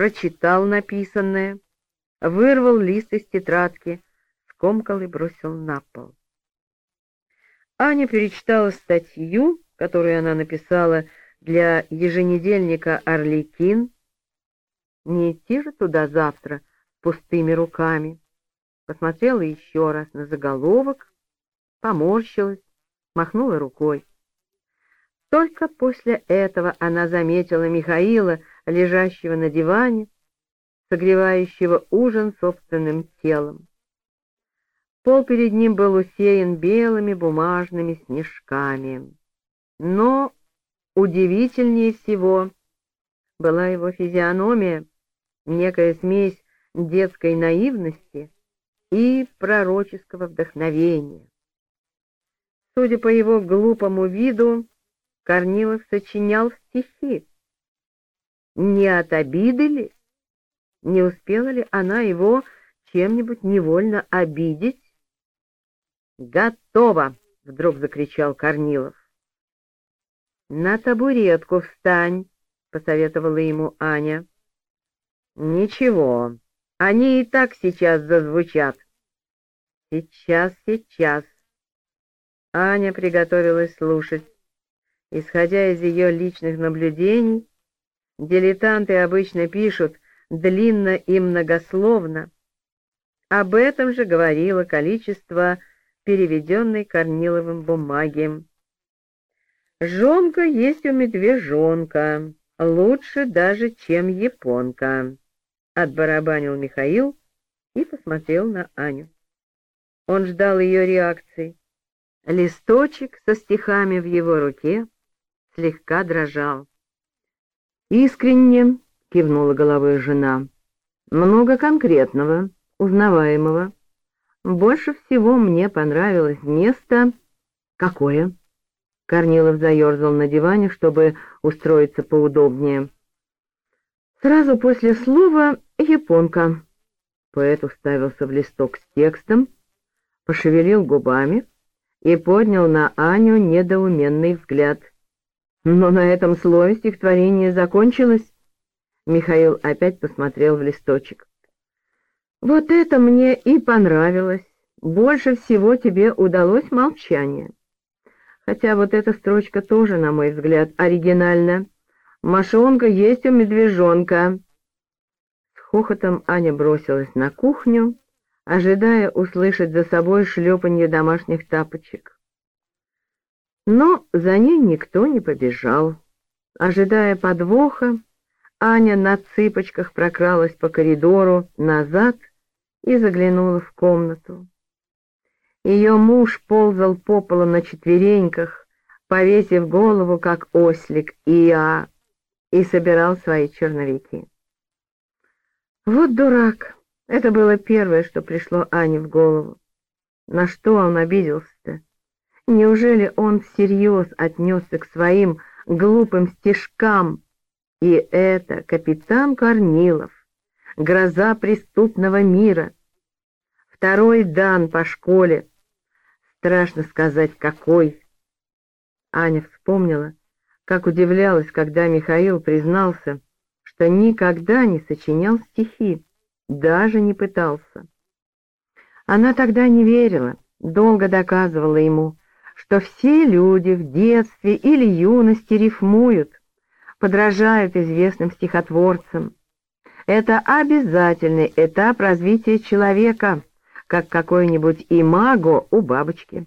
прочитал написанное, вырвал лист из тетрадки, скомкал и бросил на пол. Аня перечитала статью, которую она написала для еженедельника «Орликин». Не идти же туда завтра пустыми руками. Посмотрела еще раз на заголовок, поморщилась, махнула рукой. Только после этого она заметила Михаила, лежащего на диване, согревающего ужин собственным телом. Пол перед ним был усеян белыми бумажными снежками. Но удивительнее всего была его физиономия, некая смесь детской наивности и пророческого вдохновения. Судя по его глупому виду, Корнилов сочинял стихи. Не от обиды ли? Не успела ли она его чем-нибудь невольно обидеть? «Готово!» — вдруг закричал Корнилов. «На табуретку встань!» — посоветовала ему Аня. «Ничего, они и так сейчас зазвучат». «Сейчас, сейчас». Аня приготовилась слушать. Исходя из ее личных наблюдений, дилетанты обычно пишут длинно и многословно. Об этом же говорило количество переведенной Корниловым бумаги. «Жонка есть у медвежонка, лучше даже, чем японка», — отбарабанил Михаил и посмотрел на Аню. Он ждал ее реакции. Листочек со стихами в его руке слегка дрожал. «Искренне», — кивнула головой жена, — «много конкретного, узнаваемого. Больше всего мне понравилось место... Какое? Корнилов заерзал на диване, чтобы устроиться поудобнее. Сразу после слова «японка». Поэт уставился в листок с текстом, пошевелил губами и поднял на Аню недоуменный взгляд. Но на этом слове стихотворение закончилось. Михаил опять посмотрел в листочек. Вот это мне и понравилось. Больше всего тебе удалось молчание. Хотя вот эта строчка тоже, на мой взгляд, оригинальна. Машонка есть у медвежонка. С хохотом Аня бросилась на кухню, ожидая услышать за собой шлепанье домашних тапочек. Но за ней никто не побежал. Ожидая подвоха, Аня на цыпочках прокралась по коридору назад и заглянула в комнату. Ее муж ползал по полу на четвереньках, повесив голову, как ослик, Иа, и собирал свои черновики. Вот дурак! Это было первое, что пришло Ане в голову. На что он обиделся-то? Неужели он всерьез отнесся к своим глупым стишкам? И это капитан Корнилов гроза преступного мира. Второй дан по школе. Страшно сказать, какой. Аня вспомнила, как удивлялась, когда Михаил признался, что никогда не сочинял стихи, даже не пытался. Она тогда не верила, долго доказывала ему, что все люди в детстве или юности рифмуют, подражают известным стихотворцам, это обязательный этап развития человека, как какой-нибудь имаго у бабочки.